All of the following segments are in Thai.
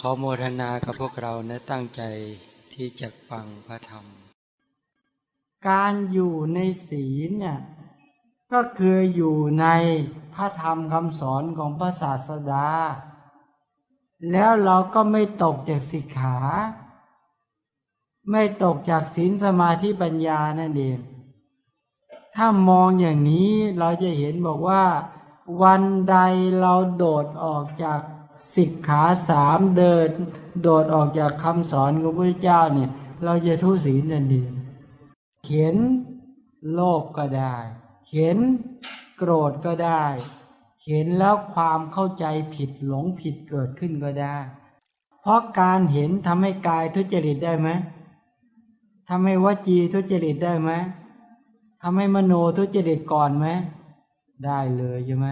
ขอโมทนากับพวกเรานะตั้งใจที่จะฟังพระธรรม การอยู่ในศีลเนี่ยก็คืออยู่ในพระธรรมคำสอนของพระศาสดา แล้วเราก็ไม่ตกจากสิกขา ไม่ตกจากศีลสมาธิปัญญานั่นเอง ถ้ามองอย่างนี้เราจะเห็นบอกว่า วันใดเราโดดออกจาก สิกขาสามเดิน โดดออกจากคำสอนของพระเจ้าเนี่ย เราจะทุศีลนันเองเขียนโลภก็ได้เห็นโกรธก็ได้เห็นแล้วความเข้าใจผิดหลงผิดเกิดขึ้นก็ได้ เพราะการเห็นทำให้กายทุจริตได้ไหมทำให้วจีทุจริตได้ไหมทำให้มโนทุจริตก่อนไหมได้เลยใช่ไหม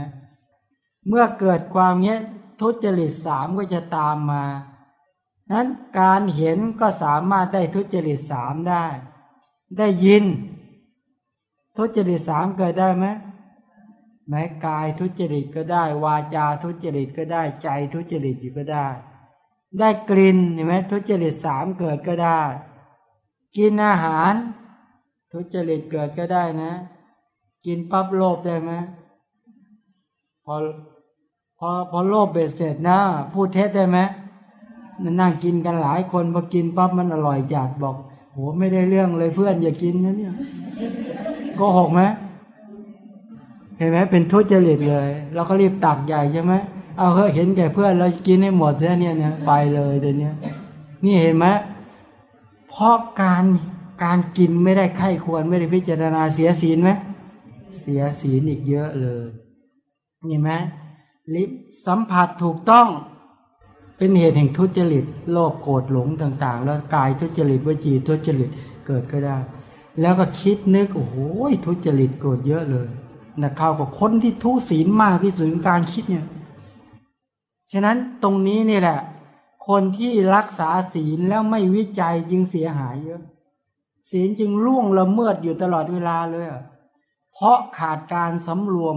เมื่อเกิดความเงี้ย ทุจริตสามก็จะตามมานั้นการเห็นก็สามารถได้ทุจริตสามได้ ได้ยิน ทุจริตสามเกิดได้ไหมแม้กายทุจริตก็ได้ วาจาทุจริตก็ได้ ใจทุจริตอยู่ก็ได้ ได้กลิ่นเห็นไหมทุจริตสามเกิดก็ได้ กินอาหาร ทุจริตเกิดก็ได้นะ กินปั๊บโลภได้ไหมพอ พอพอโลภเบ็ดเสร็จนะพูดเท็จได้ไหมนั่งกินกันหลายคนพอกินปั๊บมันอร่อยจัดบอกโหไม่ได้เรื่องเลยเพื่อนอย่ากินนะเนี่ยโกหกไหมเห็นไหมเป็นทุจริตเลย เราก็รีบตักใหญ่ใช่ไหมเอาเฮ้เห็นแก่เพื่อนเรากินให้หมดเสียเนี่ยเนี่ยไปเลยเดี๋ยวนี้นี่เห็นไหมเพราะการการกินไม่ได้ไข้ควรไม่ได้พิจารณาเสียศีลไหมเสียศีลอีกเยอะเลยเห็นไหม ลิบสัมผัสถูกต้อง เป็นเหตุแห่งทุจริต โลภโกรธหลงต่าง ๆ แล้วกายทุจริตวจีทุจริตเกิดก็ได้ แล้วก็คิดนึกโอ้โหทุจริตโกรธเยอะเลยนะเข้ากับคนที่ทุศีลมากที่สุดการคิดเนี่ยฉะนั้นตรงนี้นี่แหละ คนที่รักษาศีลแล้วไม่วิจัยจึงเสียหายเยอะ ศีลจึงล่วงละเมิดอยู่ตลอดเวลาเลย เพราะขาดการสำรวม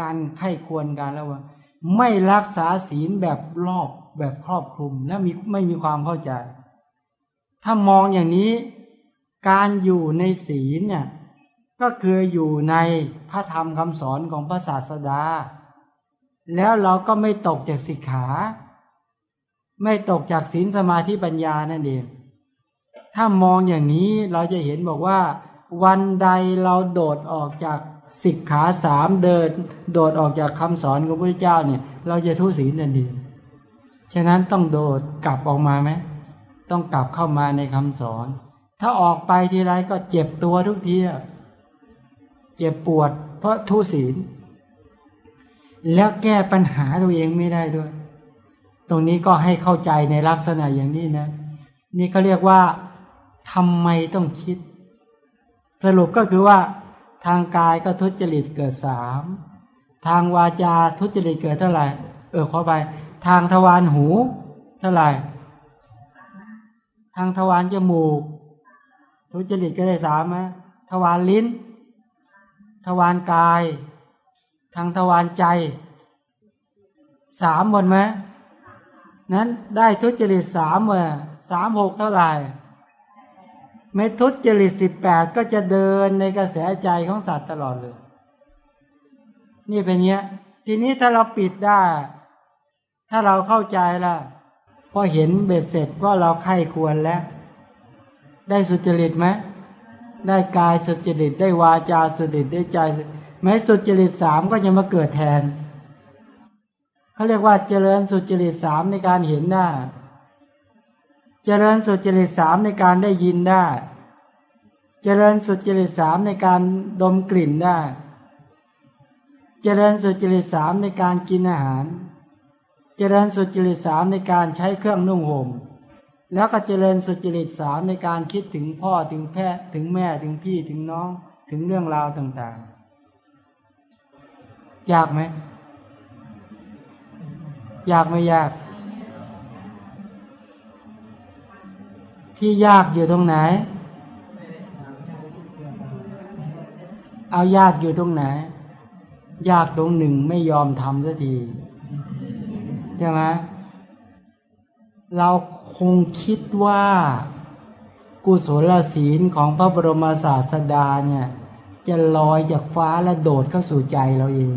การไข้ควรการแล้วว่า ไม่รักษาศีลแบบรอบแบบครอบคลุมและมีไม่มีความเข้าใจ ถ้ามองอย่างนี้ การอยู่ในศีลเนี่ยก็คืออยู่ในพระธรรมคำสอนของพระศาสดา แล้วเราก็ไม่ตกจากสิกขา ไม่ตกจากศีลสมาธิปัญญานั่นเอง ถ้ามองอย่างนี้เราจะเห็นบอกว่า วันใดเราโดดออกจาก สิกขาสามเดิน โดดออกจากคำสอนของพระเจ้าเนี่ย เราจะทุศีลนั่นเองฉะนั้นต้องโดดกลับออกมาไหมต้องกลับเข้ามาในคำสอน ถ้าออกไปทีไรก็เจ็บตัวทุกทีเจ็บปวด เพราะทุศีล แล้วแก้ปัญหาตัวเองไม่ได้ด้วย ตรงนี้ก็ให้เข้าใจในลักษณะอย่างนี้นะ นี่เขาเรียกว่าทำไมต้องคิด สรุปก็คือว่า ทางกายก็ทุจริตเกิดสามทางวาจาทุจริตเกิดเท่าไหร่ เออขอไป ทางทวารหู เท่าไหร่ ทางทวารจมูก ทุจริตก็ได้สามไหมทวารลิ้น ทวารกาย ทางทวารใจสามหมดไหมนั้นได้ทุจริตสามเมื่อสามหกเท่าไหร่ ไม่ทุจริตสิบแปดก็จะเดินในกระแสใจของสัตว์ตลอดเลย นี่เป็นเนี้ย ทีนี้ถ้าเราปิดได้ ถ้าเราเข้าใจล้วพอเห็นเบ็ดเสร็จว่าเราไข้ควรแล้ว ได้สุจริตไหมได้กายสุจริตได้วาจาสุจริตได้ใจแม้สุจริตสามก็ยังมาเกิดแทนเขาเรียกว่าเจริญสุจริตสามในการเห็นได้ เจริญสุจริตสามในการได้ยินได้ เจริญสุจริตสามในการดมกลิ่นได้ เจริญสุจริตสามในการกินอาหาร เจริญสุจริตสามในการใช้เครื่องนุ่งห่ม แล้วก็เจริญสุจริตสามในการคิดถึงพ่อถึงแพทถึงแม่ถึงพี่ถึงน้องถึงเรื่องราวต่างๆ ยากไหม ยากไม่ยาก ที่ยากอยู่ตรงไหน เอายากอยู่ตรงไหน ยากตรงหนึ่งไม่ยอมทำสักทีใช่ไหมเราคงคิดว่า กุศลศีลของพระบรมศาสดาเนี่ย จะลอยจากฟ้าและโดดเข้าสู่ใจเราเอง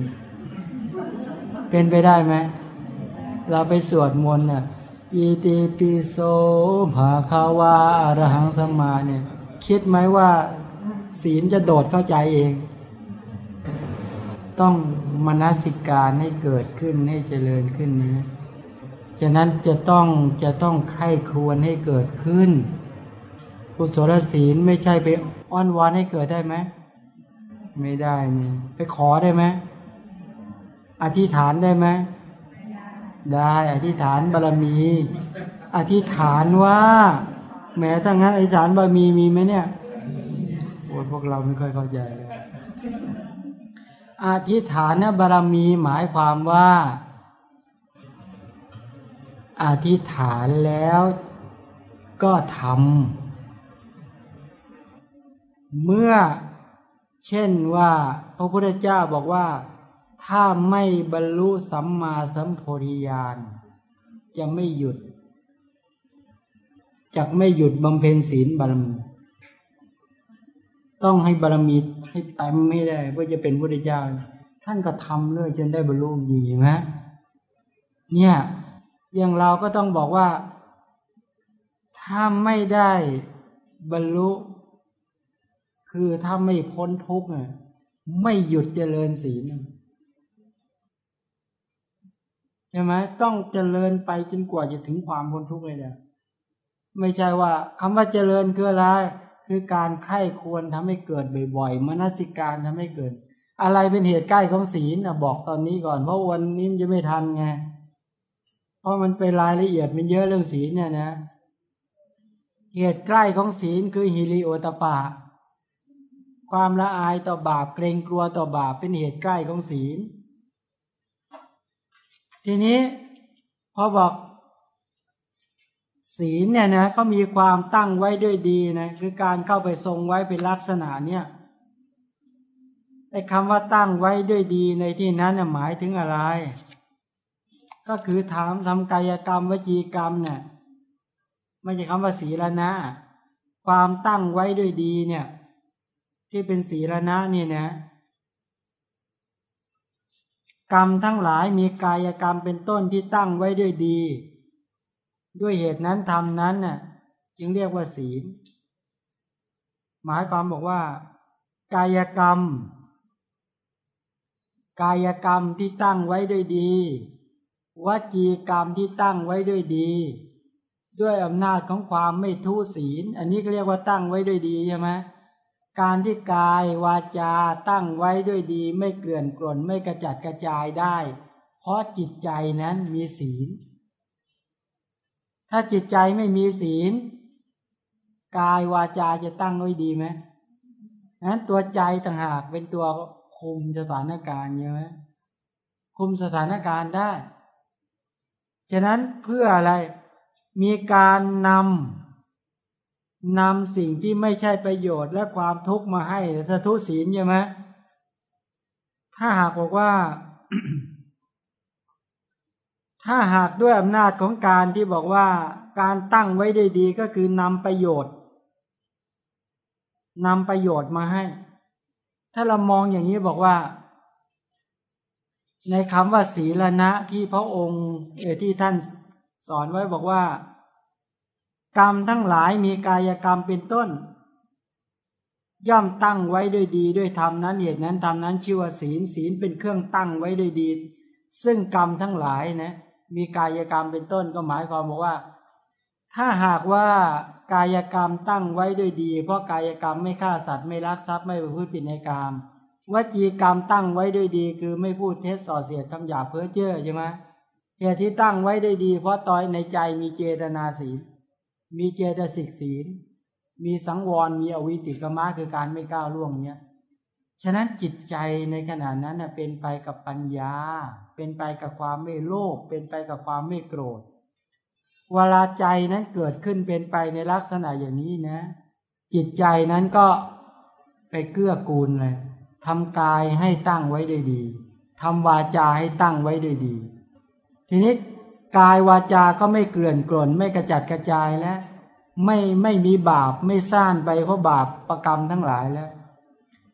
เป็นไปได้ไหม เราไปสวดมนต์น่ะ อิติปิโสภาคาวาอรหังสมาเนี่ย คิดไหมว่าศีลจะโดดเข้าใจเอง ต้องมนสิการให้เกิดขึ้นให้เจริญขึ้นนะฉะนั้นจะต้องจะต้องไข้ครวญให้เกิดขึ้น กุศลศีลไม่ใช่ไปอ้อนวอนให้เกิดได้ไหมไม่ได้นี่ไปขอได้ไหมอธิษฐานได้ไหม ได้อธิษฐานบารมี อธิษฐานว่า แม้ถ้างั้นอธิษฐานบารมีมีไหมเนี่ยโอ้พวกเราไม่ค่อยเข้าใจเลยอธิษฐานบารมีหมายความว่า อธิษฐานแล้วก็ทำเมื่อเช่นว่า พระพุทธเจ้าบอกว่า ถ้าไม่บรรลุสัมมาสัมโพธิญาณจะไม่หยุดจะไม่หยุดบำเพ็ญศีลบารมี ต้องให้บารมีให้เต็มไม่ได้เพื่อจะเป็นพระพุทธเจ้า ท่านก็ทำเลยจนได้บรรลุดีไหมเนี่ยอย่างเราก็ต้องบอกว่า ถ้าไม่ได้บรรลุ คือถ้าไม่พ้นทุกข์ไม่หยุดเจริญศีล ใช่ไหมต้องเจริญไปจนกว่าจะถึงความพ้นทุกข์เลยเนี่ยไม่ใช่ว่าคำว่าเจริญคืออะไรคือการไข้ควรทำให้เกิดบ่อยๆมนสิการทำให้เกิด อะไรเป็นเหตุใกล้ของศีลนะบอกตอนนี้ก่อน เพราะวันนี้มันจะไม่ทันไงเพราะมันเป็นรายละเอียดมันเยอะเรื่องศีลเนี่ยนะเหตุใกล้ของศีลคือฮิริโอตปาความละอายต่อบาปเกรงกลัวต่อบาปเป็นเหตุใกล้ของศีล ทีนี้พอบอกศีลเนี่ยนะก็มีความตั้งไว้ด้วยดีนะคือการเข้าไปทรงไว้เป็นลักษณะเนี่ยไอ้คำว่าตั้งไว้ด้วยดีในที่นั้นหมายถึงอะไร ก็คือถามทำกายกรรมวจีกรรมเนี่ยไม่ใช่คำว่าศีลนะ ความตั้งไว้ด้วยดีเนี่ย ที่เป็นศีลนะนี่นะ กรรมทั้งหลายมีกายกรรมเป็นต้นที่ตั้งไว้ด้วยดี ด้วยเหตุนั้นทำนั้นน่ะจึงเรียกว่าศีล หมายความบอกว่า กายกรรม กายกรรมที่ตั้งไว้ด้วยดีวจีกรรมที่ตั้งไว้ด้วยดี ด้วยอำนาจของความไม่ทุศีล อันนี้ก็เรียกว่าตั้งไว้ด้วยดีใช่ไหม การที่กายวาจาตั้งไว้ด้วยดีไม่เกลื่อนกล่นไม่กระจัดกระจายได้ เพราะจิตใจนั้นมีศีล ถ้าจิตใจไม่มีศีล กายวาจาจะตั้งไว้ดีไหมนั้นตัวใจต่างหากเป็นตัวคุมสถานการณ์ใช่ไหมคุมสถานการณ์ได้ ฉะนั้นเพื่ออะไรมีการนำ นำสิ่งที่ไม่ใช่ประโยชน์และความทุกข์มาให้ถ้าทุศีลใช่ไหมถ้าหากบอกว่า ถ้าหากด้วยอำนาจของการที่บอกว่าการตั้งไว้ได้ดีก็คือนำประโยชน์นำประโยชน์มาให้ ถ้าเรามองอย่างนี้บอกว่า ในคำว่าศีลนะที่พระองค์เอที่ท่านสอนไว้บอกว่า กรรมทั้งหลายมีกายกรรมเป็นต้น ย่อมตั้งไว้ด้วยดีด้วยธรรมนั้นเหตุนั้นธรรมนั้นชื่อว่าศีลศีลเป็นเครื่องตั้งไว้ด้วยดี ซึ่งกรรมทั้งหลายนะ มีกายกรรมเป็นต้นก็หมายความบอกว่า ถ้าหากว่ากายกรรมตั้งไว้ด้วยดี เพราะกายกรรมไม่ฆ่าสัตว์ไม่ลักทรัพย์ไม่ประพฤติผิดในกรรมวจีกรรมตั้งไว้ด้วยดี คือไม่พูดเท็จส่อเสียดคำหยาเพ้อเจ้อใช่ไหมเหตุที่ตั้งไว้ได้ดี เพราะตอยในใจมีเจตนาศีล มีเจตสิกศีล มีสังวร มีอวิติกมะคือการไม่ก้าวล่วงเนี้ย ฉะนั้นจิตใจในขณะนั้นเป็นไปกับปัญญา เป็นไปกับความไม่โลภ เป็นไปกับความไม่โกรธ เวลาใจนั้นเกิดขึ้นเป็นไปในลักษณะอย่างนี้นะ จิตใจนั้นก็ไปเกื้อกูลเลยทำกายให้ตั้งไว้ด้ดีทำวาจาให้ตั้งไว้ด้ดี ทีนี้ กายวาจาก็ไม่เกลื่อนกล่นไม่กระจัดกระจายแล้ว ไม่ไม่มีบาปไม่ซ่านไปเพราะบาปประกรรมทั้งหลายแล้ว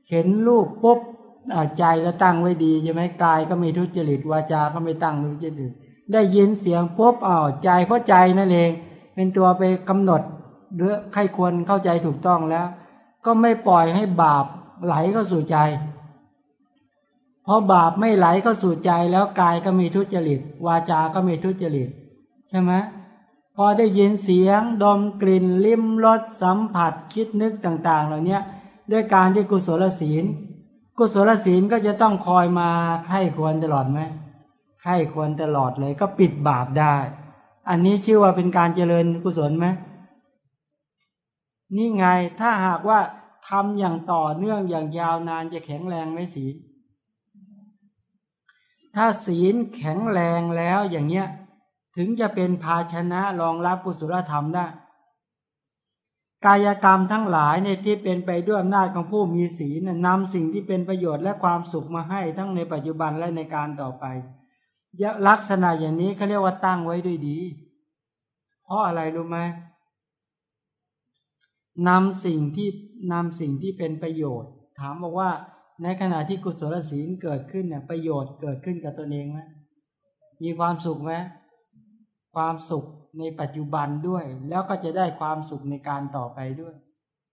เห็นรูปปุ๊บใจก็ตั้งไว้ดีใช่ไหมกายก็ไม่ทุจริตวาจาก็ไม่ตั้งทุจริตได้ยินเสียงปุ๊บอ้าวใจเพราะใจนั่นเอง เป็นตัวไปกำหนดหรือใครควรเข้าใจถูกต้องแล้ว ก็ไม่ปล่อยให้บาปไหลเข้าสู่ใจ พอบาปไม่ไหลเข้าสู่ใจแล้วกายก็มีทุจริต วาจาก็มีทุจริต ใช่ไหมพอได้ยินเสียงดมกลิ่น ลิ้มรสสัมผัสคิดนึกต่าง ๆ เหล่านี้ด้วยการที่กุศลศีล กุศลศีลก็จะต้องคอยมาไข้ควรตลอดไหมไข้ควรตลอดเลยก็ปิดบาปได้ อันนี้ชื่อว่าเป็นการเจริญกุศลไหมนี่ไงถ้าหากว่าทำอย่างต่อเนื่องอย่างยาวนานจะแข็งแรงไหมศีล ถ้าศีลแข็งแรงแล้วอย่างเนี้ย ถึงจะเป็นภาชนะรองรับกุศลธรรมได้ กายกรรมทั้งหลายในที่เป็นไปด้วยอำนาจของผู้มีศีลนำสิ่งที่เป็นประโยชน์และความสุขมาให้ทั้งในปัจจุบันและในการต่อไปลักษณะอย่างนี้เขาเรียกว่าตั้งไว้ด้วยดี เพราะอะไรรู้ไหมนำสิ่งที่นำสิ่งที่เป็นประโยชน์ ถามบอกว่า ในขณะที่กุศลศีลเกิดขึ้นเนี่ยประโยชน์เกิดขึ้นกับตนเองไหมมีความสุขไหมความสุขในปัจจุบันด้วย แล้วก็จะได้ความสุขในการต่อไปด้วย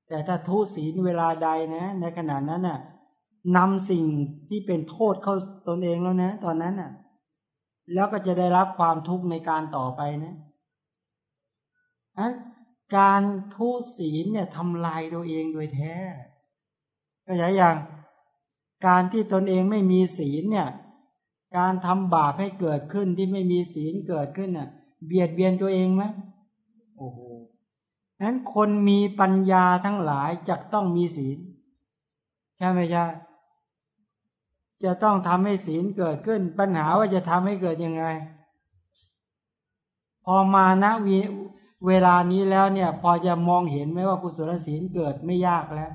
แต่ถ้าทุศีลเวลาใดนะ ในขณะนั้นน่ะนำสิ่งที่เป็นโทษเข้าตนเองแล้วนะ ตอนนั้นน่ะ แล้วก็จะได้รับความทุกข์ในการต่อไปนะการทุศีลเนี่ยทำลายตัวเองโดยแท้ก็อย่าง การที่ตนเองไม่มีศีลเนี่ย การทำบาปให้เกิดขึ้นที่ไม่มีศีลเกิดขึ้นเนี่ยเบียดเบียนตัวเองไหมโอ้โหนั้นคนมีปัญญาทั้งหลายจะต้องมีศีล ใช่ไหมใช่จะต้องทำให้ศีลเกิดขึ้น ปัญหาว่าจะทำให้เกิดยังไง พอมาณเวลานี้แล้วเนี่ย พอจะมองเห็นไหมว่ากุศลศีลเกิดไม่ยากแล้ว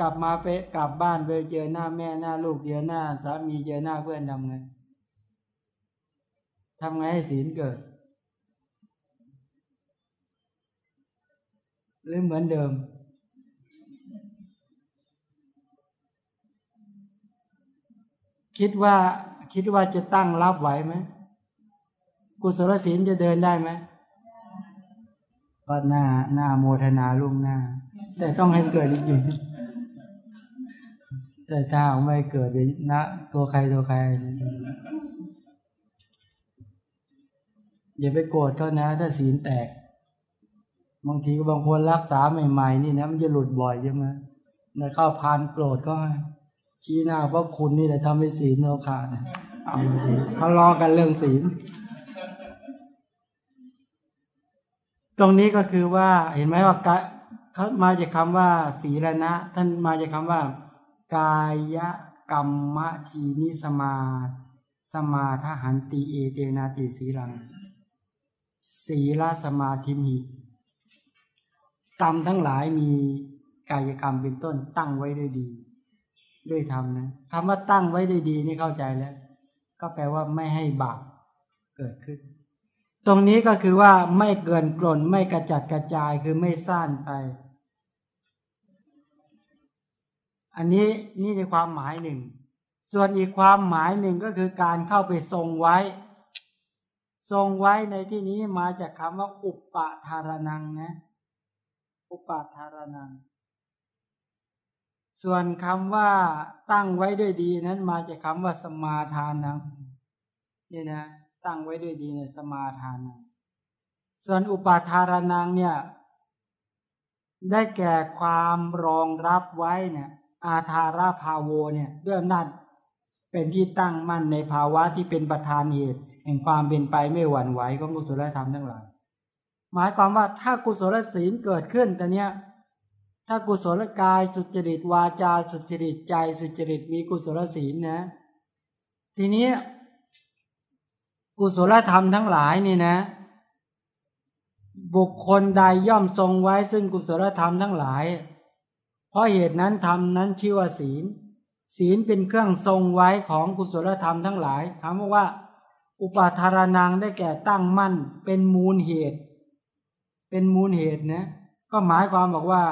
กลับมาไปกลับบ้านไปเจอหน้าแม่หน้าลูกเจอหน้า สามีเจอหน้าเพื่อนทำไงทำไงให้ศีลเกิด หรือเหมือนเดิม คิดว่าคิดว่าจะตั้งรับไหวไหมกุศลศีลจะเดินได้ไหมก็หน้าหน้าโมทนาลุ่งหน้า แต่ต้องให้เกิดจริง แต่ถ้าไม่เกิดนะ ตัวใครตัวใคร อย่าไปโกรธเขานะ ถ้าศีลแตก บางทีบางคนรักษาใหม่ๆ นี่นะมันจะหลุดบ่อยใช่ไหมในเข้าพานโกรธก็ ชี้หน้าเพราะคุณนี่แหละทำให้ศีลเราขาดเขาล้อกันเรื่องศีล ตรงนี้ก็คือว่า เห็นไหมว่าเขามาจากคำว่า ศีลนะ ท่านมาจากคำว่า กายกรรมทีนิสมา สมาทหันตีเอเตนาติสีลัง สีลสมาธิมีกรรมทั้งหลายมีกายกรรมเป็นต้นตั้งไว้ด้วยดี ด้วยธรรมนะคำว่าตั้งไว้ด้วยดีนี่เข้าใจแล้ว ก็แปลว่าไม่ให้บาปเกิดขึ้น ตรงนี้ก็คือว่าไม่เกินกล่นไม่กระจัดกระจายคือไม่ซ่านไป อันนี้นี่ในความหมายหนึ่ง ส่วนอีกความหมายหนึ่งก็คือการเข้าไปทรงไว้ ทรงไว้ในที่นี้มาจากคำว่า อุปปาทารนังนะ อุปปาทารนัง ส่วนคำว่าตั้งไว้ด้วยดีนั้นมาจากคำว่าสมาทานังนี่นะ ตั้งไว้ด้วยดีเนี่ยสมาทานัง ส่วนอุปาทารนังเนี่ยได้แก่ความรองรับไว้เนี่ย อาธาราภาโวเนี่ยด้วยอำนาจเป็นที่ตั้งมั่นในภาวะที่เป็นประธานเหตุ แห่งความเป็นไปไม่หวั่นไหวของกุศลธรรมทั้งหลาย หมายความว่าถ้ากุศลศีลเกิดขึ้นแต่เนี้ยถ้ากุศลกายสุจริตวาจาสุจริตใจสุจริตมีกุศลศีลนะ ทีนี้กุศลธรรมทั้งหลายนี่นะ บุคคลใดย่อมทรงไว้ซึ่งกุศลธรรมทั้งหลาย เพราะเหตุนั้นธรรมนั้นชื่อว่าศีล ศีลเป็นเครื่องทรงไว้ของกุศลธรรมทั้งหลายคำว่า อุปาทารนังได้แก่ตั้งมั่น เป็นมูลเหตุ เป็นมูลเหตุนะก็หมายความบอกว่า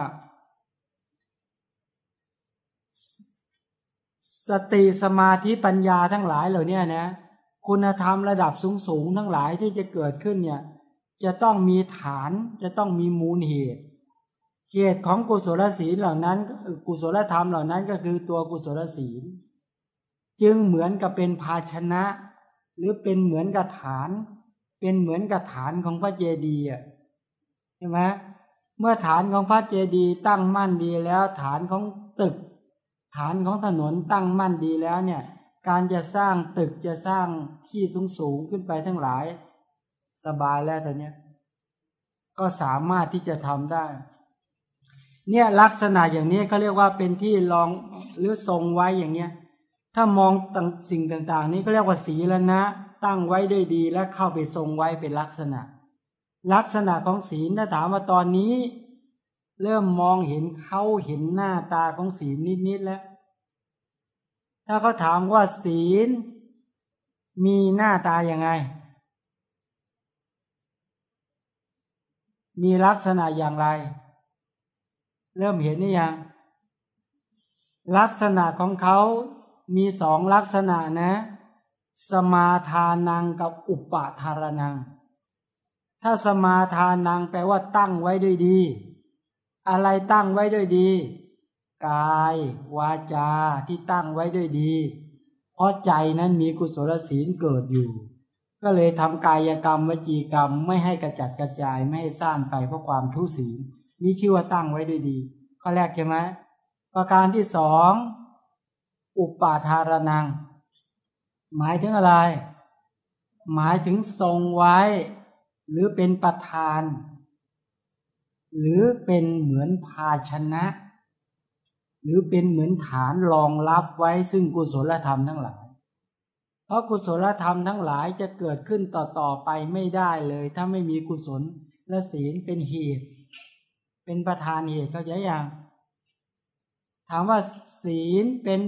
สติสมาธิปัญญาทั้งหลายเหล่านี้นะ คุณธรรมระดับสูงสูงทั้งหลายที่จะเกิดขึ้นเนี่ย จะต้องมีฐานจะต้องมีมูลเหตุ เหตุของกุศลศีลเหล่านั้นกุศลธรรมเหล่านั้นก็คือตัวกุศลศีล จึงเหมือนกับเป็นภาชนะ หรือเป็นเหมือนกับฐาน เป็นเหมือนกับฐานของพระเจดีย์ใช่ไหมเมื่อฐานของพระเจดีย์ตั้งมั่นดีแล้ว ฐานของตึก ฐานของถนนตั้งมั่นดีแล้วเนี่ย การจะสร้างตึกจะสร้างที่สูงสูงขึ้นไปทั้งหลาย สบายแล้วตอนนี้ก็สามารถที่จะทำได้ เนี่ยลักษณะอย่างนี้เขาเรียกว่าเป็นที่รองหรือทรงไว้อย่างเนี้ย ถ้ามองต่างสิ่งต่าง ๆ นี้ก็เรียกว่าศีลนะ ตั้งไว้ด้วยดีและเข้าไปทรงไว้เป็นลักษณะ ลักษณะของศีลถ้าถามว่าตอนนี้ เริ่มมองเห็นเขาเห็นหน้าตาของศีลนิดๆแล้ว ถ้าเขาถามว่าศีล มีหน้าตาอย่างไง มีลักษณะอย่างไร เริ่มเห็นนี่ยังลักษณะของเขามีสองลักษณะนะ สมาทานังกับอุปาทารนัง ถ้าสมาทานังแปลว่าตั้งไว้ด้วยดี อะไรตั้งไว้ด้วยดี กาย วาจาที่ตั้งไว้ด้วยดี เพราะใจนั้นมีกุศลศีลเกิดอยู่ ก็เลยทำกายกรรมวจีกรรมไม่ให้กระจัดกระจายไม่ให้สร้างไปเพราะความทุศีล นี่ชื่อว่าตั้งไว้ด้วยดีข้อแรกใช่ไหมประการที่สองอุปาทารนัง หมายถึงอะไร หมายถึงทรงไว้ หรือเป็นประธาน หรือเป็นเหมือนภาชนะ หรือเป็นเหมือนฐานรองรับไว้ซึ่งกุศลธรรมทั้งหลาย เพราะกุศลธรรมทั้งหลายจะเกิดขึ้นต่อๆไปไม่ได้เลย ถ้าไม่มีกุศลและศีลเป็นเหตุ เป็นประธานเหตุเขาใจยังถามว่าศีลเป็น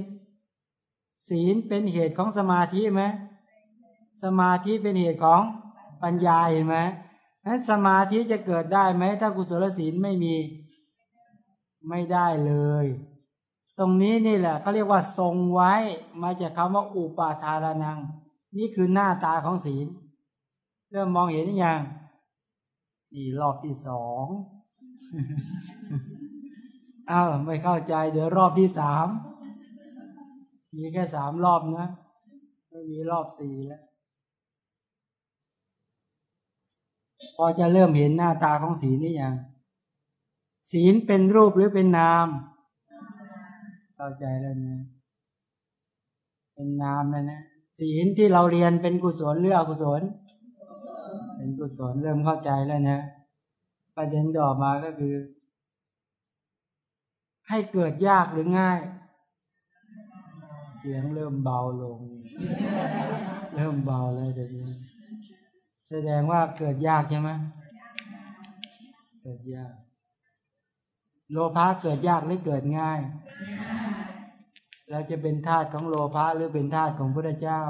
ศีลเป็นเหตุของสมาธิไหมสมาธิเป็นเหตุของปัญญาเห็นไหมนั้นสมาธิจะเกิดได้ไหม ถ้ากุศลศีลไม่มีไม่ได้เลย ตรงนี้นี่แหละเขาเรียกว่าทรงไว้มาจากคำว่าอุปาทารนัง นี่คือหน้าตาของศีล เริ่มมองเห็นหรือยังนี่รอบที่สอง อ้าวไม่เข้าใจ เดี๋ยวรอบที่สามมีแค่สามรอบนะไม่มีรอบสี่แล้วพอจะเริ่มเห็นหน้าตาของศีลนี่ยังศีลเป็นรูปหรือเป็นนาม เข้าใจแล้วนะเป็นนามแล้วนะศีลที่เราเรียนเป็นกุศลหรืออกุศล เป็นกุศลเริ่มเข้าใจแล้วนะ ประเด็นต่อมาก็คือ ให้เกิดยากหรือง่าย เสียงเริ่มเบาลง เริ่มเบาเลยเดี๋ยวนี้แสดงว่าเกิดยากใช่ไหมเกิดยาก โลภะเกิดยากหรือเกิดง่าย เราจะเป็นทาสของโลภะหรือเป็นทาสของพระเจ้า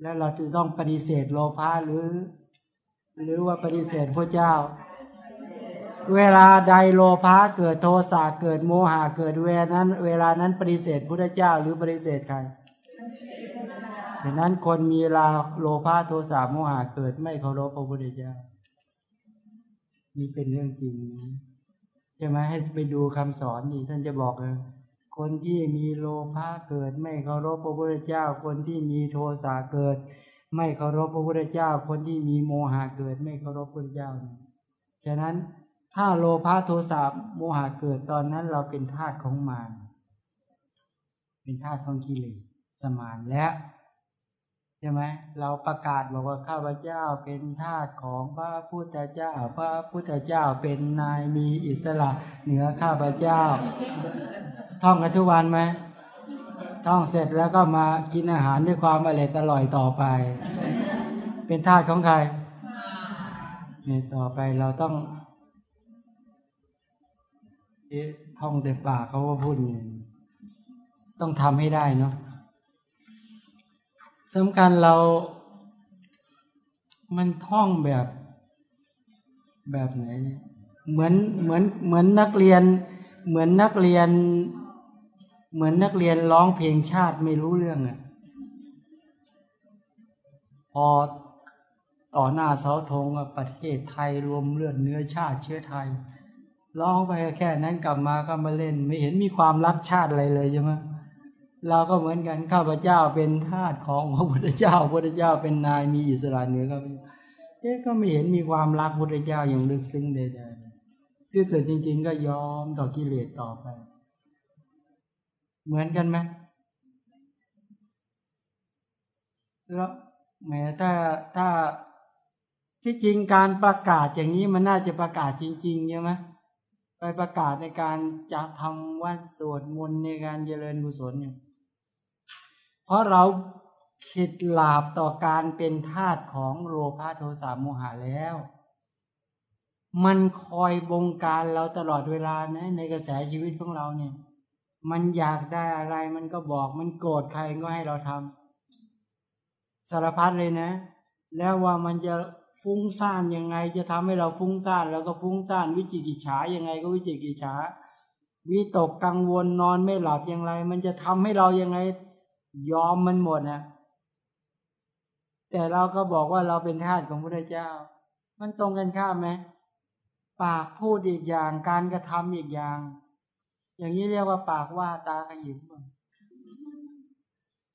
แล้วเราจะต้องปฏิเสธโลภะหรือ หรือว่าปฏิเสธพระเจ้า เวลาใดโลภะเกิดโทสะเกิดโมหะเกิดเวนั้น เวลานั้นปฏิเสธพระเจ้า หรือปฏิเสธใครฉะนั้นคนมีลาโลภะโทสะโมหะเกิดไม่เคารพพระพุทธเจ้านี่เป็นเรื่องจริงใช่ไหมให้ไปดูคำสอนนี่ท่านจะบอกเลยคนที่มีโลภะเกิดไม่เคารพพระพุทธเจ้า คนที่มีโทสะเกิด ไม่เคารพพระพุทธเจ้า คนที่มีโมหะเกิด ไม่เคารพพระพุทธเจ้า ฉะนั้นถ้าโลภะโทสะโมหะเกิดตอนนั้นเราเป็นทาสของมารเป็นทาสของกิเลสสมานและใช่ไหมเราประกาศบอกว่าข้าพเจ้าเป็นทาสของพระพุทธเจ้า พระพุทธเจ้าเป็นนายมีอิสระเหนือข้าพเจ้า ท่องกันทุกวันไหม ท่องเสร็จแล้วก็มากินอาหารด้วยความอร่อยอร่อยต่อไป เป็นทาสของใครเนี่ยต่อไปเราต้องเอ๊ะท่องแต่ปากเขาว่าพูดอย่างนี้ต้องทำให้ได้เนาะสำคัญเรา มันท่องแบบแบบไหนเนี่ยเหมือนเหมือนเหมือนนักเรียน เหมือนนักเรียน เหมือนนักเรียนร้องเพลงชาติไม่รู้เรื่องอะพอต่อหน้าเสาธงประเทศไทยรวมเลือดเนื้อชาติเชื้อไทยร้องไปแค่นั้นกลับมาก็มาเล่น ไม่เห็นมีความรักชาติอะไรเลยใช่ไหมเราก็เหมือนกันข้าพเจ้าเป็นทาสของพระพุทธเจ้าพระพุทธเจ้าเป็นนายมีอิสระเหนือก็เอ๊ะก็ไม่เห็นมีความรักพระพุทธเจ้าอย่างลึกซึ้งใดๆที่สุดจริง ๆ ก็ยอมต่อกิเลสต่อไป เหมือนกันไหมแล้วแม้ถ้าถ้าที่จริงการประกาศอย่างนี้มันน่าจะประกาศจริงๆใช่ไหมไปประกาศในการจะทำวัดสวดมนต์ในการเจริญกุศลเนี่ยเพราะเราคิดหลาบต่อการเป็นทาสของโลภะโทสะโมหะแล้ว มันคอยบงการเราตลอดเวลานะในกระแสชีวิตของเราเนี่ย มันอยากได้อะไรมันก็บอก มันโกรธใครก็ให้เราทำสารพัดเลยนะ แล้วว่ามันจะฟุ้งซ่านยังไง จะทำให้เราฟุ้งซ่านแล้วก็ฟุ้งซ่านวิจิกิจฉายังไงก็วิจิกิจฉาวิตกกังวลนอนไม่หลับอย่างไร มันจะทำให้เรายังไง ยอมมันหมดนะแต่เราก็บอกว่าเราเป็นทาสของพระเจ้า มันตรงกันข้ามไหมปากพูดอีกอย่างการกระทำอีกอย่าง อย่างนี้เรียกว่าปากว่าตาขยิบ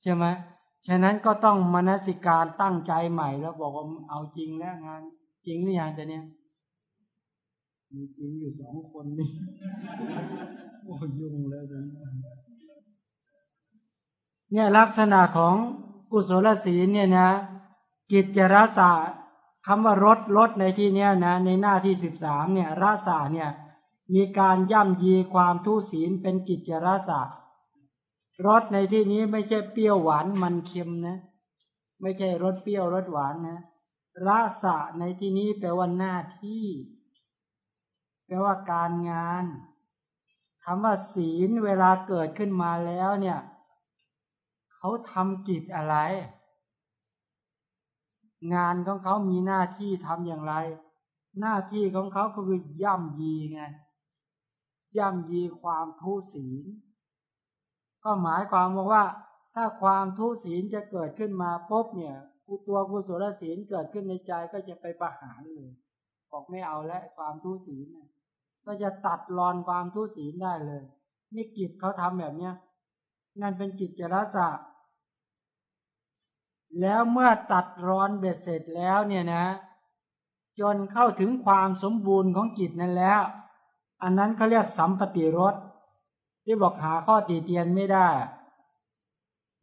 ใช่ไหมฉะนั้นก็ต้องมนสิการตั้งใจใหม่แล้วบอกว่าเอาจริงแล้วงาน จริงหรือยังแต่เนี้ยมีจริงอยู่สองคนนี่โอ้ยุ่งเลยเนี่ยลักษณะของกุศลศีลเนี่ยนะ กิจจรสะคำว่ารถรถในที่เนี้ยนะ ในหน้าที่สิบสามเนี่ยรสะเนี่ย มีการย่ำยีความทุศีลเป็นกิจจรสะรสในที่นี้ไม่ใช่เปรี้ยวหวานมันเค็มนะ ไม่ใช่รสเปรี้ยวรสหวานนะรสะในที่นี้แปลว่าหน้าที่ แปลว่าการงานคำว่าศีลเวลาเกิดขึ้นมาแล้วเนี่ยเขาทำกิจอะไร งานของเขามีหน้าที่ทำอย่างไร หน้าที่ของเขาก็คือย่ำยีไง ย่ำยีความทุศีล ก็หมายความว่า ถ้าความทุศีลจะเกิดขึ้นมาพบเนี่ยกูตัวกุศลศีลเกิดขึ้นในใจก็จะไปประหารเลยบอกไม่เอาและความทุศีลก็จะตัดรอนความทุศีลได้เลย นี่กิจเขาทำแบบเนี้ยนั่นเป็นกิจจรสะแล้วเมื่อตัดรอนเบ็ดเสร็จแล้วเนี่ยนะ จนเข้าถึงความสมบูรณ์ของจิตนั้นแล้ว อันนั้นเขาเรียกสัมปติรสที่บอกหาข้อตีเตียนไม่ได้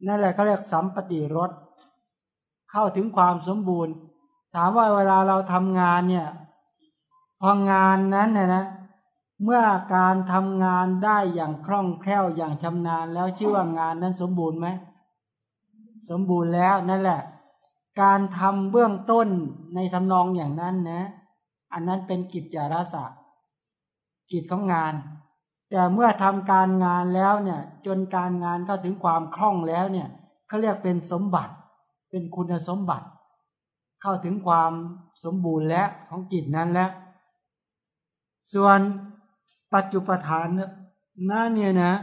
นั่นแหละเขาเรียกสัมปติรสเข้าถึงความสมบูรณ์ ถามว่าเวลาเราทำงานเนี่ยพองานนั้นเนี่ยนะเมื่อการทำงานได้อย่างคล่องแคล่วอย่างชำนาญแล้วชื่อว่างานนั้นสมบูรณ์ไหมสมบูรณ์แล้วนั่นแหละ การทำเบื้องต้นในทำนองอย่างนั้นนะ อันนั้นเป็นกิจจารสะกิ จของงาน แต่เมื่อทำการงานแล้วเนี่ย จนการงานเข้าถึงความคล่องแล้วเนี่ยเขาเรียกเป็นสมบัติ เป็นคุณสมบัติ เข้าถึงความสมบูรณ์แล้วของจิตนั้นแล้วส่วนปัจจุปทานนั่นเนี่ยนะ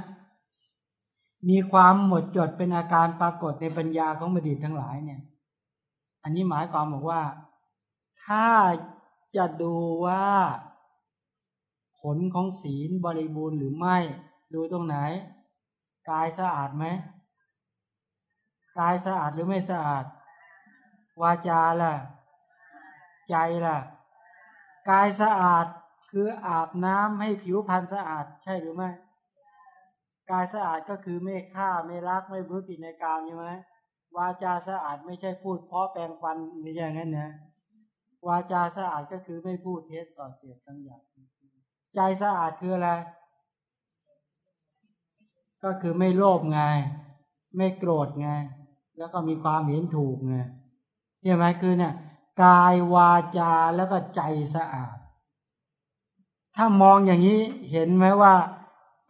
มีความหมดจดเป็นอาการปรากฏในปัญญาของบดิตทั้งหลายเนี่ย อันนี้หมายความบอกว่า ถ้าจะดูว่า ผลของศีลบริบูรณ์หรือไม่ ดูตรงไหน กายสะอาดไหมกายสะอาดหรือไม่สะอาด วาจาล่ะ ใจล่ะ กายสะอาดคืออาบน้ำให้ผิวพรรณสะอาด ใช่หรือไม่ กายสะอาดก็คือไม่ฆ่าไม่รักไม่พูดผิดในกามใช่ไหมวาจาสะอาดไม่ใช่พูด เพราะแปลงฟันไม่ใช่งั้นนะวาจาสะอาดก็คือไม่พูดเท็จส่อเสียดทั้งอย่าง ใจสะอาดคืออะไร ก็คือไม่โลภไง ไม่โกรธไง แล้วก็มีความเห็นถูกไงเห็นไหมคือเนี่ยกายวาจาแล้วก็ใจสะอาด ถ้ามองอย่างนี้เห็นไหมว่า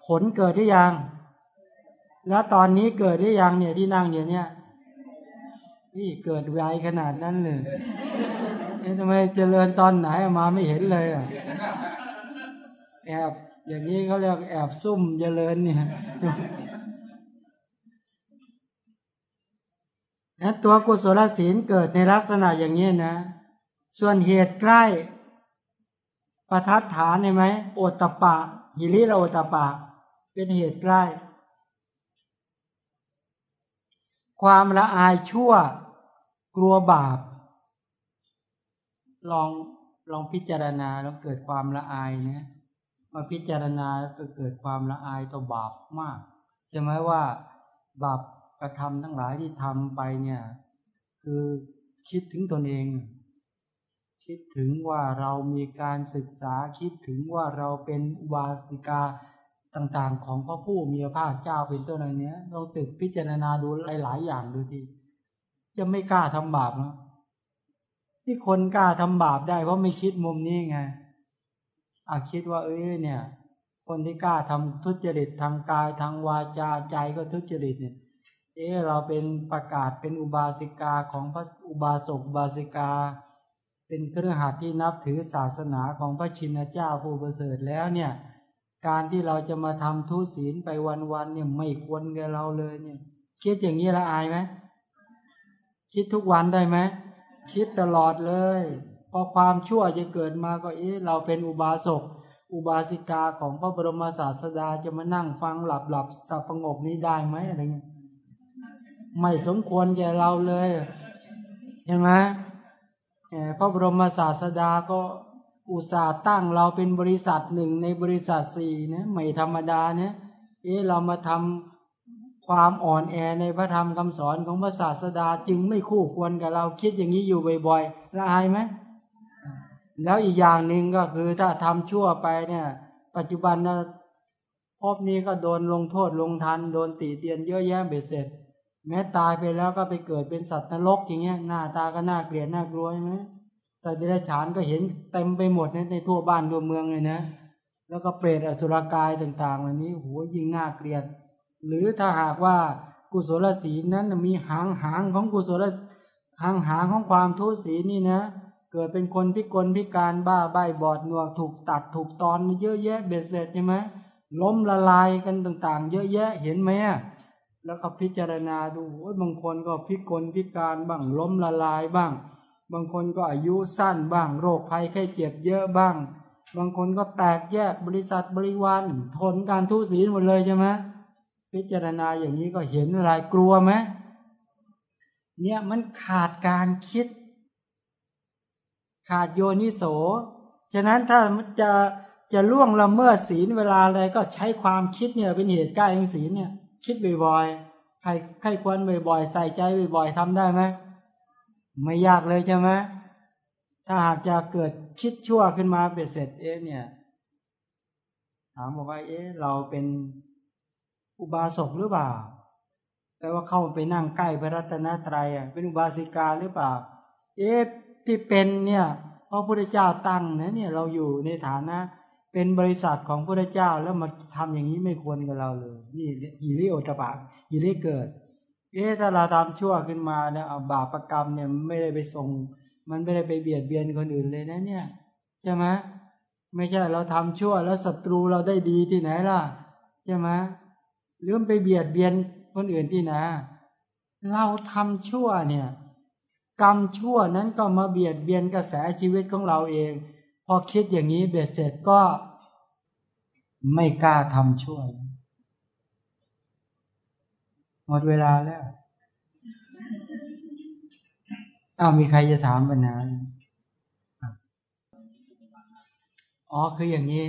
ผลเกิดหรือยัง แล้วตอนนี้เกิดหรือยังเนี่ยที่นั่งอยู่เนี่ยนี่เกิดไวขนาดนั้นเลยทำไมเจริญตอนไหนมาไม่เห็นเลยอะ แอบ อย่างนี้เขาเรียกแอบซุ่มเจริญเนี่ยนะตัวกุศลศีลเกิดในลักษณะอย่างนี้นะ ส่วนเหตุใกล้ ประทัดฐานใช่ไหมโอตปะ หิริโอตปะ เป็นเหตุใกล้ ความละอายชั่ว กลัวบาป ลองลองพิจารณาแล้วเกิดความละอายเนี่ย มาพิจารณาก็เกิดความละอายต่อบาปมากใช่ไหมว่าบาปกระทำทั้งหลายที่ทำไปเนี่ย คือคิดถึงตนเอง คิดถึงว่าเรามีการศึกษาคิดถึงว่าเราเป็นวาสิกาต่างๆ ของพระผู้มีพระภาคเจ้าเป็นต้นอะไรเนี้ย เราตึกพิจารณาดูหลายๆอย่างดูทีจะไม่กล้าทำบาปเนาะที่คนกล้าทำบาปได้เพราะไม่คิดมุมนี้ไง อาคิดว่า เอ้ยเนี่ย คนที่กล้าทำทุจริตทางกายทางวาจาใจก็ทุจริตเนี่ย เออเราเป็นประกาศเป็นอุบาสิกาของพระอุบาสกอุบาสิกา เป็นเครือข่ายที่นับถือศาสนาของพระชินเจ้าผู้ประเสริฐแล้วเนี่ย การที่เราจะมาทำทุศีลไปวันๆเนี่ยไม่ควรแกเราเลยเนี่ยคิดอย่างนี้ละอายไหมคิดทุกวันได้ไหมคิดตลอดเลย พอความชั่วจะเกิดมาก็เอ๊ะเราเป็นอุบาสกอุบาสิกาของพระบรมศาสดาจะมานั่งฟังหลับหลับสับประงบนี้ได้ไหมอะไรเงี้ยไม่สมควรแก่เราเลยเห็นไหมพระบรมศาสดาก็อุตส่าห์ตั้งเราเป็นบริษัทหนึ่งในบริษัทสี่นี่ยไม่ธรรมดาเนี่ยเอ๊ะเรามาทำความอ่อนแอในพระธรรมคำสอนของพระศาสดาจึงไม่คู่ควรกับเราคิดอย่างนี้อยู่บ่อยๆละอายไหม แล้วอีกอย่างหนึ่งก็คือถ้าทำชั่วไปเนี่ย ปัจจุบันนะพบนี้ก็โดนลงโทษลงทัน โดนตีเตียนเยอะแยะเบ็ดเสร็จ แม้ตายไปแล้วก็ไปเกิดเป็นสัตว์นรกอย่างเงี้ยหน้าตาก็น่าเกลียดน่ากลัวใช่ไหมสัตว์เดรัจฉานก็เห็นเต็มไปหมดในในทั่วบ้านทั่วเมืองเลยนะ แล้วก็เปรตอสุรกายต่างๆเหล่านี้โหยิ่งน่าเกลียด หรือถ้าหากว่ากุศลศีลนั้นมีหางหางของกุศลหางหางของความทุศีนี่นะ เกิดเป็นคนพิกลพิการบ้าใบบอดหนวกถูกตัดถูกตอนเยอะแยะเบ็ดเสร็จใช่ไหมล้มละลายกันต่างๆ เยอะแยะเห็นไหมแล้วก็พิจารณาดูบางคนก็พิกลพิการบ้างล้มละลายบ้าง บางคนก็อายุสั้นบ้าง โรคภัยแค่เจ็บเยอะบ้าง บางคนก็แตกแยกบริษัทบริวารทนการทุศีลหมดเลยใช่ไหมพิจารณาอย่างนี้ก็เห็นอะไรกลัวไหมเนี่ยมันขาดการคิด ขาดโยนิโส ฉะนั้นถ้าจะจะล่วงละเมิดศีลเวลาอะไรก็ใช้ความคิดเนี่ยเป็นเหตุใกล้ของศีลเนี่ย คิดบ่อยๆใครใครควรบ่อยๆ ใส่ใจบ่อยๆทำได้ไหมไม่ยากเลยใช่ไหมถ้าหากจะเกิดคิดชั่วขึ้นมาเบ็ดเสร็จเอ๊ะเนี่ย ถามบอกว่า เอ๊ะเราเป็นอุบาสกหรือเปล่าแปลว่าเข้าไปนั่งใกล้พระรัตนตรัยเป็นอุบาสิกาหรือเปล่า เอ๊ะ ที่เป็นเนี่ยพระพุทธเจ้าตั้งนะเนี่ยเราอยู่ในฐานะ เป็นบริษัทของพระพุทธเจ้าแล้วมาทำอย่างนี้ไม่ควรกับเราเลยนี่หิริโอตปะหิริเกิดเอ๊ะถ้าเราทำชั่วขึ้นมาเนี่ยบาปรกรรมเนี่ยไม่ได้ไปส่ง มันไม่ได้ไปเบียดเบียนคนอื่นเลยนะเนี่ยใช่ไหมไม่ใช่เราทำชั่วแล้วศัตรูเราได้ดีที่ไหนล่ะใช่ไหมหรือไปเบียดเบียนคนอื่นที่ไหนเราทำชั่วเนี่ย กรรมชั่วนั้นก็มาเบียดเบียนกระแสชีวิตของเราเอง พอคิดอย่างนี้เบียดเสร็จก็ไม่กล้าทำชั่วหมดเวลาแล้วอ้าวมีใครจะถามปัญหาอ๋อคืออย่างนี้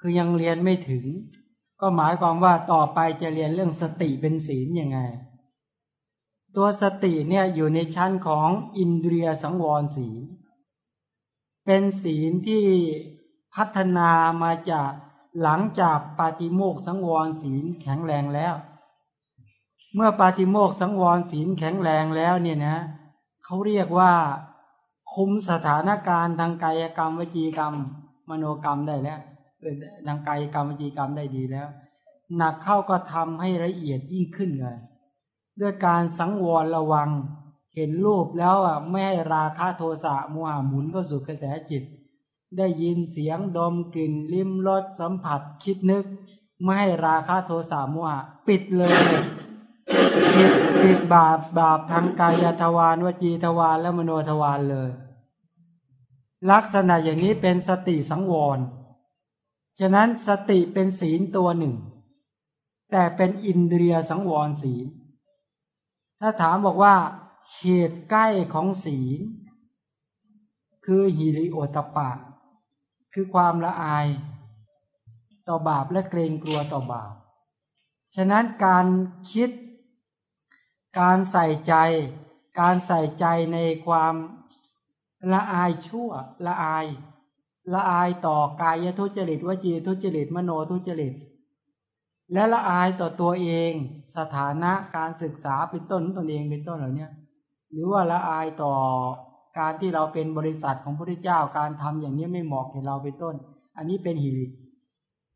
คือยังเรียนไม่ถึง ก็หมายความว่าต่อไปจะเรียนเรื่องสติเป็นศีลยังไง ตัวสติเนี่ยอยู่ในชั้นของอินเดียสังวรศีล เป็นศีลที่พัฒนามาจากหลังจากปาติโมกสังวรศีลแข็งแรงแล้ว เมื่อปาติโมกสังวรศีลแข็งแรงแล้วเนี่ยนะเขาเรียกว่าคุมสถานการณ์ทางกายกรรมวจีกรรม มโนกรรมได้แล้วทางกายกรรมวจีกรรมได้ดีแล้ว หนักเข้าก็ทำให้ละเอียดยิ่งขึ้นเลย ด้วยการสังวรระวัง เห็นรูปแล้วอะไม่ให้ราคะโทสะมัวหมุนก็สู่กระแสจิต ได้ยินเสียงดมกลิ่นลิ้มรสสัมผัสคิดนึก ไม่ให้ราคะโทสะมัวปิดเลยปิดปิดบาปบาปทางกายทวารวจีทวารและมโนทวารเลย ลักษณะอย่างนี้เป็นสติสังวร ฉะนั้นสติเป็นศีลตัวหนึ่ง แต่เป็นอินเดียสังวรศีล ถ้าถามบอกว่า เขตใกล้ของศีล คือฮิริโอตปะ คือความละอาย ต่อบาปและเกรงกลัวต่อบาป ฉะนั้นการคิด การใส่ใจ การใส่ใจในความละอายชั่วละอาย ละอายต่อกายทุจริตวจีทุจริตมโนทุจริต และละอายต่อตัวเอง สถานะการศึกษาเป็นต้นตนเองเป็นต้นเหล่านี้หรือว่าละอายต่อการที่เราเป็นบริษัทของพระพุทธเจ้าการทำอย่างนี้ไม่เหมาะแก่เราเป็นต้น อันนี้เป็นหิริ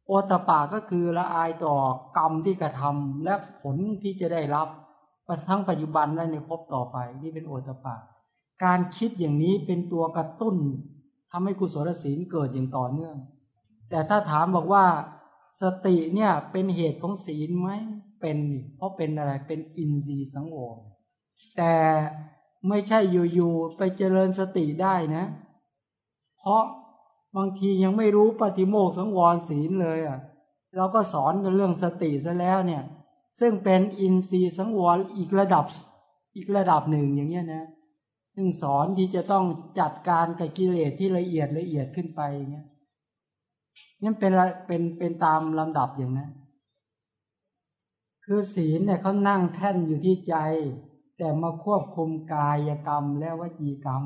โอตปาก็คือละอายต่อกรรมที่กระทำและผลที่จะได้รับทั้งปัจจุบันและในภพต่อไป นี่เป็นโอตปาการคิดอย่างนี้เป็นตัวกระตุ้นทำให้กุศลศีลเกิดอย่างต่อเนื่อง แต่ถ้าถามบอกว่า สติเนี่ยเป็นเหตุของศีลไหมเป็นเพราะเป็นอะไรเป็นอินทรีย์สังวรแต่ไม่ใช่อยู่ๆไปเจริญสติได้นะ เพราะบางทียังไม่รู้ปฏิโมกสังวรศีลเลยอะเราก็สอนกันเรื่องสติซะแล้วเนี่ย ซึ่งเป็นอินทรีย์สังวรอีกระดับอีกระดับหนึ่งอย่างเงี้ยนะซึ่งสอนที่จะต้องจัดการกับกิเลสที่ละเอียดละเอียดขึ้นไปอย่างเงี้ย นี่เป็นเป็นเป็นตามลำดับอย่างนั้น คือศีลเนี่ยเขานั่งแท่นอยู่ที่ใจ แต่มาควบคุมกายกรรมและวจีกรรม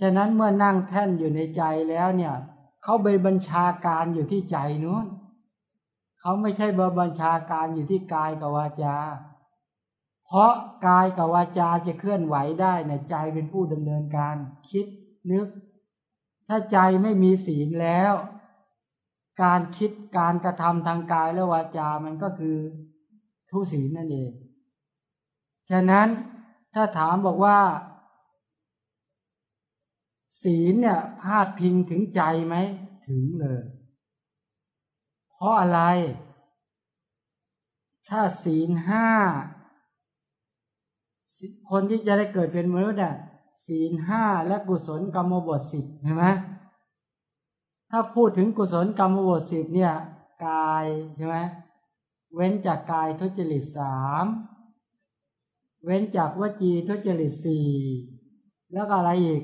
ฉะนั้นเมื่อนั่งแท่นอยู่ในใจแล้วเนี่ยเขาไปบัญชาการอยู่ที่ใจนู้นเขาไม่ใช่บบัญชาการอยู่ที่กายกับวาจา เพราะกายกับวาจาจะเคลื่อนไหวได้เนี่ยใจเป็นผู้ดำเนินการ คิดนึก ถ้าใจไม่มีศีลแล้ว การคิดการกระทำทางกายและวาจา มันก็คือทุศีลนั่นเอง ฉะนั้นถ้าถามบอกว่า ศีลเนี่ยพาดพิงถึงใจไหมถึงเลย เพราะอะไร ถ้าศีลห้าคนที่จะได้เกิดเป็นมนุษย์อะ ศีลห้าและกุศลกรรมบทสิบเห็นไหมถ้าพูดถึงกุศลกรรมบทสิบเนี่ยกายใช่ไหมเว้นจากกายทุจริตสามเว้นจากวจีทุจริตสี่แล้วก็อะไรอีก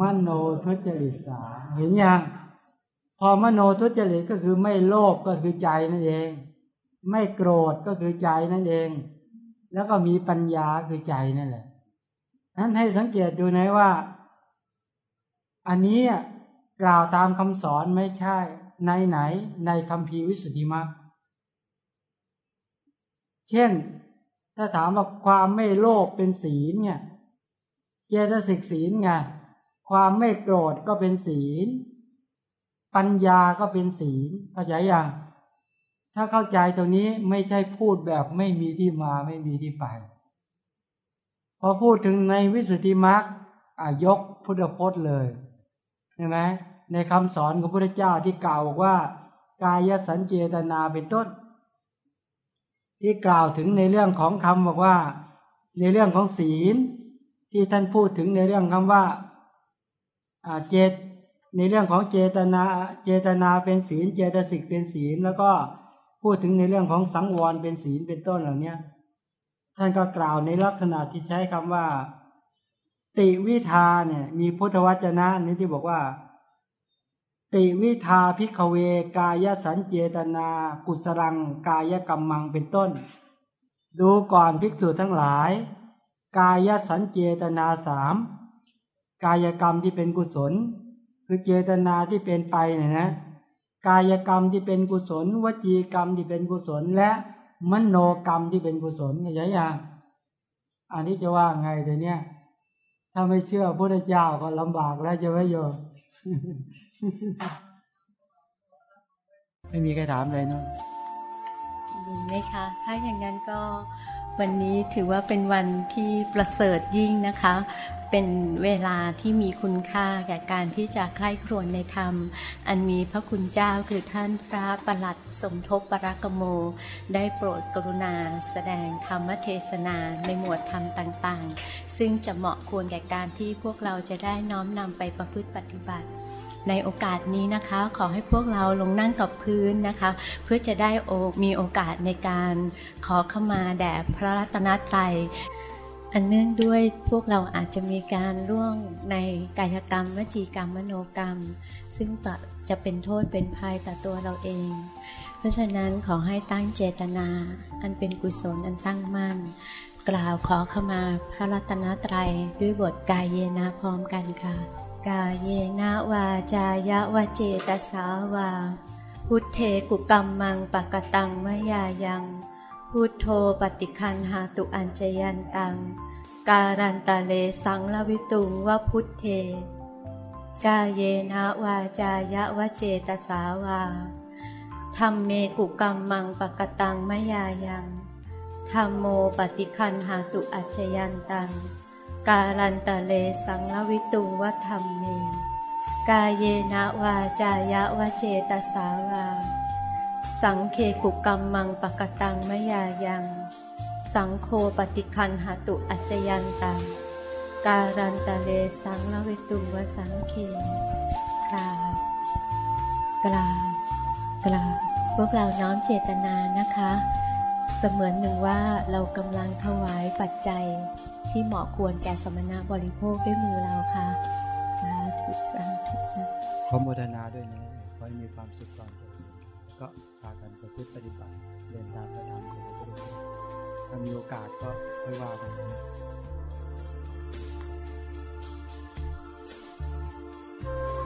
มโนทุจริตสามเห็นยังพอมโนทุจริตก็คือไม่โลภก็คือใจนั่นเอง ไม่โกรธก็คือใจนั่นเอง แล้วก็มีปัญญาคือใจนั่นแหละ นั้นให้สังเกตดูนะว่า อันนี้กล่าวตามคำสอนไม่ใช่ ในไหนในคำพีวิสุทธิมรรคเช่น ถ้าถามว่าความไม่โลภเป็นศีลเนี่ย เจตสิกศีลไงความไม่โกรธก็เป็นศีล ปัญญาก็เป็นศีลเข้าใจยังถ้าเข้าใจตรงนี้ไม่ใช่พูดแบบไม่มีที่มาไม่มีที่ไป อพูดถึงในวิสุทธิมรรคยกพุทธพจน์เลยใช่ไหมในคำสอนของพระเจ้าที่กล่าวบอกว่า กายสัญเจตนาเป็นต้น ที่กล่าวถึงในเรื่องของคำบอกว่า ในเรื่องของศีล ที่ท่านพูดถึงในเรื่องคำว่าเจตในเรื่องของเจตนาเจตนาเป็นศีล เจตสิกเป็นศีล แล้วก็พูดถึงในเรื่องของสังวรเป็นศีลเป็นต้นเหล่านี้ ท่านก็กล่าวในลักษณะที่ใช้คำว่า ติวิธาเนี่ย มีพุทธวจนะนี้ที่บอกว่า ติวิทาพิกเวกายสัญเจตนา กุศลัง กายกรรมังเป็นต้น ดูก่อนภิกษุทั้งหลาย กายสัญเจตนาสามกายกรรมที่เป็นกุศล คือเจตนาที่เป็นไปเนี่ยนะ กายกรรมที่เป็นกุศล วจีกรรมที่เป็นกุศลและ มโนกรรมที่เป็นกุศลเข้าใจยังอันนี้จะว่าไงเดี๋ยวนี้ถ้าไม่เชื่อพระเจ้าก็ลำบากแล้วจะไม่โยไม่มีใครถามเลยเนาะดีไหมคะ ถ้าอย่างนั้นก็ วันนี้ถือว่าเป็นวันที่ประเสริฐยิ่งนะคะ เป็นเวลาที่มีคุณค่าแก่การที่จะใคร่ครวญในธรรม อันมีพระคุณเจ้าคือท่านพระประหลัดสมทบปรากโม ได้โปรดกรุณา แสดงธรรมเทศนาในหมวดธรรมต่างๆ ซึ่งจะเหมาะควรแก่การที่พวกเราจะได้น้อมนำไปประพฤติปฏิบัติ ในโอกาสนี้นะคะ ขอให้พวกเราลงนั่งกับพื้นนะคะ เพื่อจะได้โอมีโอกาสในการขอเข้ามาแด่พระรัตนตรัยอันเนื่องด้วยพวกเราอาจจะมีการร่วงในกายกรรมวจีกรรมมโนกรรม ซึ่งจะเป็นโทษเป็นภัยต่อตัวเราเอง เพราะฉะนั้นขอให้ตั้งเจตนา อันเป็นกุศลอันตั้งมั่น กล่าวขอเข้ามาพระรัตนตรัยด้วยบทกายเยนะพร้อมกันค่ะ กายเยนะวาจายะวะเจตสาวา พุทเทกุกรรมมังปะกตังมยายัง พุทโธปฏิคันหาตุอัญจยันตัง การันตะเลสังลวิตุงวะพุทเท กายเยนะวาจายะวะเจตสาวาธรรมเมกุกรรมมังปะกตังมยายังธรรมโมปฏิคันหาตุอัจจยันตัง การันตะเลสังลวิตุงวะธรรมเม กาเยนะวาจายะวะเจตสาวา สังเคกุกรรมมังปะกตังมยายัง สังโฆปฏิคันหาตุอัจยันตัง การันตะเลสังลวิตุงวสังเคกราบกราบกราบพวกเราน้อมเจตนานะคะ เสมือนหนึ่งว่าเรากำลังถวายปัจจัย ที่เหมาะควรแก่สมณะบริโภคด้วยมือเราค่ะ สาธุสาธุสาธุขอโมทนาด้วยนะขอให้มีความสุขตอนเด็นก็พากันประพฤติปฏิบัติเรียนตามพระธรรมของพระพุทธเจ้าถ้ามีโอกาสก็ค่อยว่ากันนะ thank you